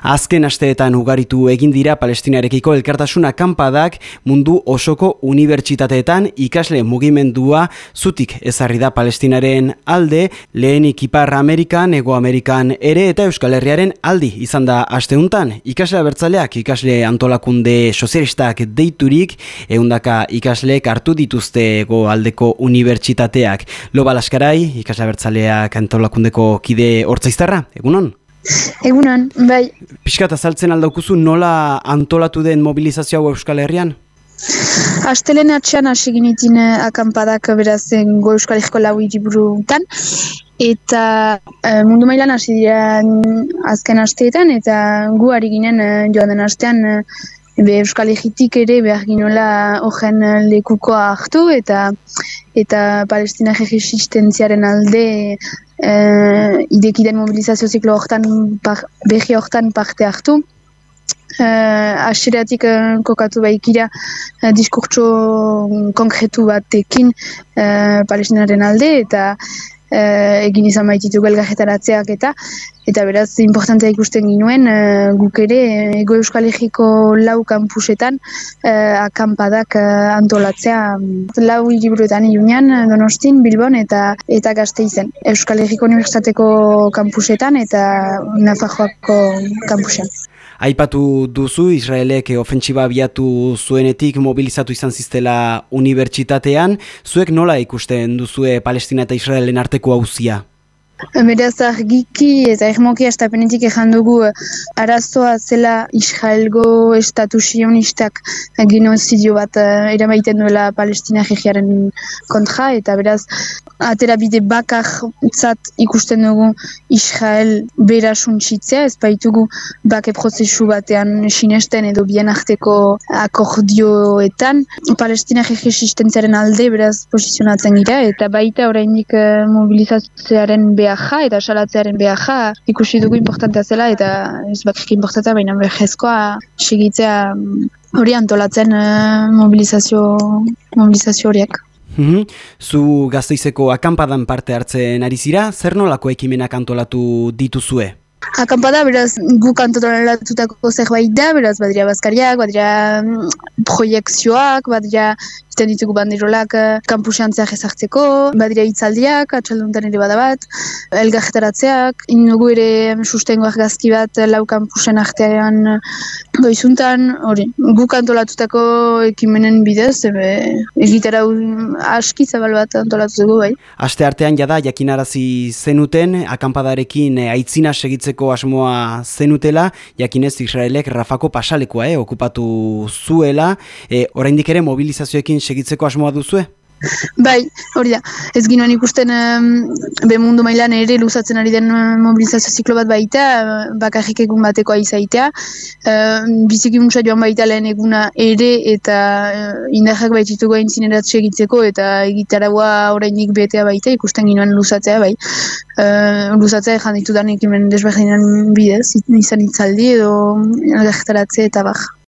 Azken asteetan ugaritu egin dira Palestinarekiko elkartasun akampadak mundu osoko unibertsitateetan ikasle mugimendua zutik ezarri da Palestinaren alde, lehenik Ipar Amerikan, Ego Amerikan ere eta Euskal Herriaren aldi izan da asteuntan. Ikasle abertzaleak ikasle antolakunde sozialistak deiturik, eundaka ikasleek hartu dituzte ego aldeko unibertsitateak. Loba Laskarai, ikasle abertzaleak antolakundeko kide hortzaiztarra, egunon? Egunon, bai. Piskat azaltzen aldaukuzu nola antolatu den mobilizazio hau Euskal Herrian? Astelen atxean hasi ginetin eh, akampadak beraz go Euskal Herriko lau iriburutan. Eta eh, mundu mailan hasi dira azken asteetan eta gu ari ginen joan den astean be Euskal Herritik ere behar ginola horren lekukoa hartu eta eta Palestina resistentziaren alde uh, idekiden mobilizazio ziklo hortan, behi hortan parte hartu. Uh, Aseratik uh, kokatu baikira uh, diskurtso konkretu batekin uh, palestinaren alde eta uh, egin izan baititu belgajetaratzeak eta eta beraz importantea ikusten ginuen uh, guk ere ego euskal egiko lau kampusetan uh, akampadak uh, antolatzea lau hiriburuetan iunean donostin, bilbon eta eta gazte izen euskal egiko unibertsitateko kampusetan eta nafajoako kampusean Aipatu duzu Israelek ofentsiba abiatu zuenetik mobilizatu izan ziztela unibertsitatean, zuek nola ikusten duzue Palestina eta Israelen arteko hauzia? Beraz argiki eta ermoki astapenetik ezan dugu eh, arazoa zela Israelgo estatu sionistak genozidio bat uh, eramaiten duela Palestina jegiaren kontra eta beraz atera bide bakar zat ikusten dugu Israel bera suntsitzea ez baitugu bake prozesu batean sinesten edo bien arteko akordioetan. Palestina jegi existentziaren alde beraz posizionatzen gira eta baita oraindik uh, mobilizatzearen behar behaja eta salatzearen behaja ikusi dugu importantea zela eta ez bakik importantea baina behezkoa segitzea mm, hori antolatzen mobilizazio, mobilizazio horiek. Mhm. Zu gaztoizeko akampadan parte hartzen ari zira, zer nolako ekimenak antolatu dituzue? Akampada, beraz, guk antolatutako zerbait da, beraz, badira bazkariak, badira mm, proiektzioak, badira iten ditugu bandirolak uh, kampusean zeak ezartzeko, badira itzaldiak, atxalduntan ere badabat, elgarretaratzeak, inugu ere sustengoak gazki bat lau kampusen artean goizuntan, hori, guk antolatutako ekimenen bidez, ebe, egitera aski zabal bat antolatutuko bai. Aste artean jada, jakinarazi zenuten, akampadarekin eh, aitzina segitzeko asmoa zenutela, jakinez Israelek Rafako pasalekoa, eh, okupatu zuela, eh, oraindik ere mobilizazioekin segitzeko asmoa duzue? Bai, hori da. Ez ginoen ikusten um, be mundu mailan ere luzatzen ari den mobilizazio ziklo bat baita, bakarrik egun batekoa izaitea. Uh, biziki muntza joan baita lehen eguna ere eta uh, indarrak baitituko hain zinerat segitzeko eta egitaragua orainik betea baita ikusten ginoen luzatzea bai. Uh, luzatzea ezan ditudan ekimen desberdinan bidez, izan itzaldi edo elgartaratze eta bax.